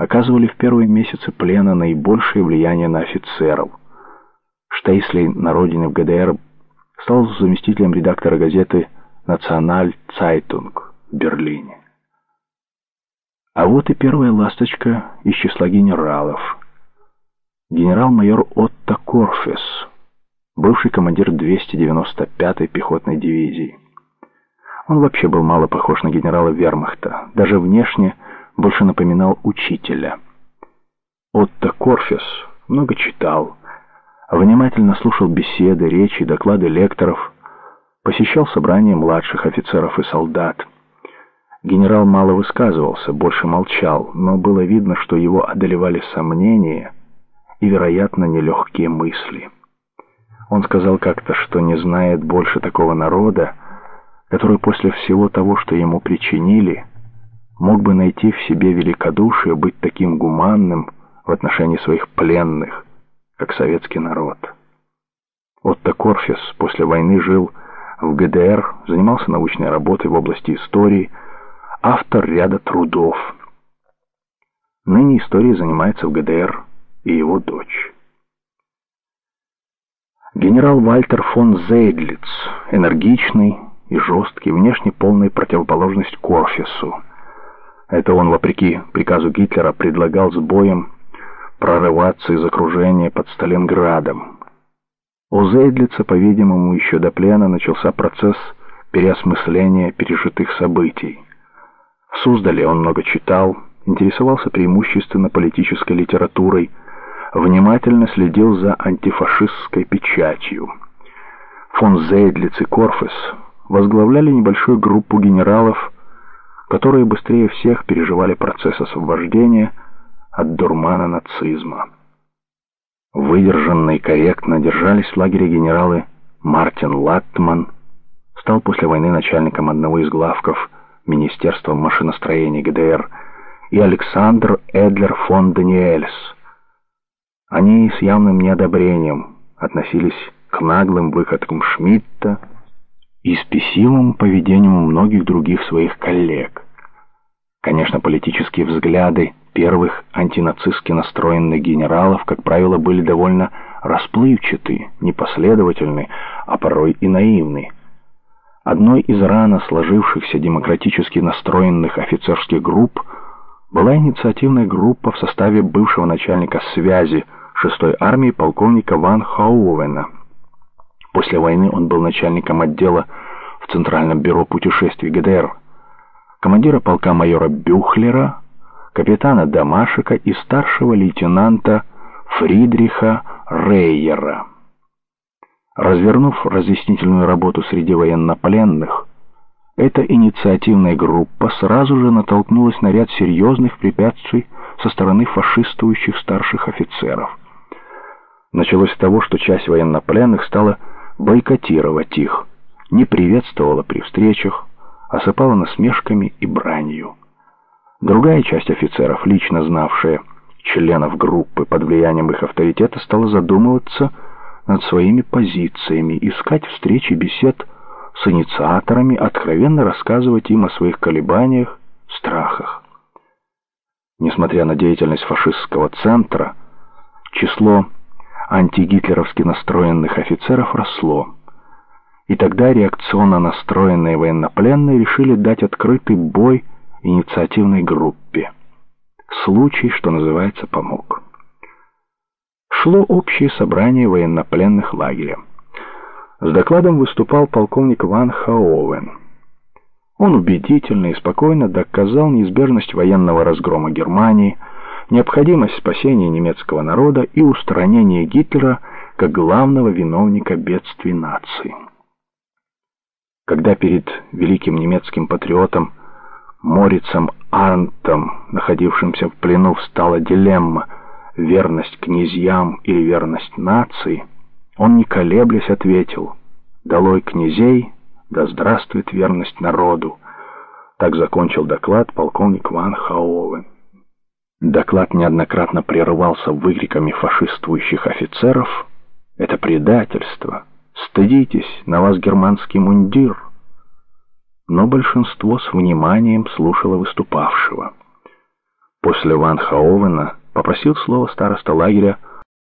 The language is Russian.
оказывали в первые месяцы плена наибольшее влияние на офицеров. Штейсли на родине в ГДР стал заместителем редактора газеты «Националь Цайтунг» в Берлине. А вот и первая ласточка из числа генералов. Генерал-майор Отто Корфес, бывший командир 295-й пехотной дивизии. Он вообще был мало похож на генерала Вермахта, даже внешне больше напоминал учителя. Отто Корфес много читал, внимательно слушал беседы, речи, доклады лекторов, посещал собрания младших офицеров и солдат. Генерал мало высказывался, больше молчал, но было видно, что его одолевали сомнения и, вероятно, нелегкие мысли. Он сказал как-то, что не знает больше такого народа, который после всего того, что ему причинили, мог бы найти в себе великодушие быть таким гуманным в отношении своих пленных, как советский народ. Отто Корфес после войны жил в ГДР, занимался научной работой в области истории, автор ряда трудов. Ныне историей занимается в ГДР и его дочь. Генерал Вальтер фон Зейдлиц, энергичный и жесткий, внешне полная противоположность Корфесу. Это он, вопреки приказу Гитлера, предлагал с боем прорываться из окружения под Сталинградом. У Зейдлица, по-видимому, еще до плена начался процесс переосмысления пережитых событий. В Суздале он много читал, интересовался преимущественно политической литературой, внимательно следил за антифашистской печатью. Фон Зейдлиц и Корфес возглавляли небольшую группу генералов, которые быстрее всех переживали процесс освобождения от дурмана нацизма. Выдержанно и корректно держались в лагере генералы Мартин Латтман, стал после войны начальником одного из главков Министерства машиностроения ГДР, и Александр Эдлер фон Даниэльс. Они с явным неодобрением относились к наглым выходкам Шмидта и спесивому поведению многих других своих коллег. Конечно, политические взгляды первых антинацистски настроенных генералов, как правило, были довольно расплывчаты, непоследовательны, а порой и наивны. Одной из рано сложившихся демократически настроенных офицерских групп была инициативная группа в составе бывшего начальника связи 6-й армии полковника Ван Хауэна. После войны он был начальником отдела в Центральном бюро путешествий ГДР, командира полка майора Бюхлера, капитана Дамашика и старшего лейтенанта Фридриха Рейера. Развернув разъяснительную работу среди военнопленных, эта инициативная группа сразу же натолкнулась на ряд серьезных препятствий со стороны фашистующих старших офицеров. Началось с того, что часть военнопленных стала бойкотировать их, не приветствовала при встречах, осыпала насмешками и бранью. Другая часть офицеров, лично знавшая членов группы под влиянием их авторитета, стала задумываться над своими позициями, искать встречи бесед с инициаторами, откровенно рассказывать им о своих колебаниях, страхах. Несмотря на деятельность фашистского центра, число антигитлеровски настроенных офицеров росло. И тогда реакционно настроенные военнопленные решили дать открытый бой инициативной группе. Случай, что называется, помог. Шло общее собрание военнопленных лагеря. С докладом выступал полковник Ван Хаовен. Он убедительно и спокойно доказал неизбежность военного разгрома Германии, необходимость спасения немецкого народа и устранения Гитлера как главного виновника бедствий нации. Когда перед великим немецким патриотом Морицем Арнтом, находившимся в плену, встала дилемма верность князьям или верность нации, он, не колеблясь, ответил «Долой князей, да здравствует верность народу». Так закончил доклад полковник Ван Хаовен. Доклад неоднократно прерывался выкриками фашистующих офицеров «Это предательство! Стыдитесь, на вас германский мундир!» Но большинство с вниманием слушало выступавшего. После Ван Хаовена попросил слово староста лагеря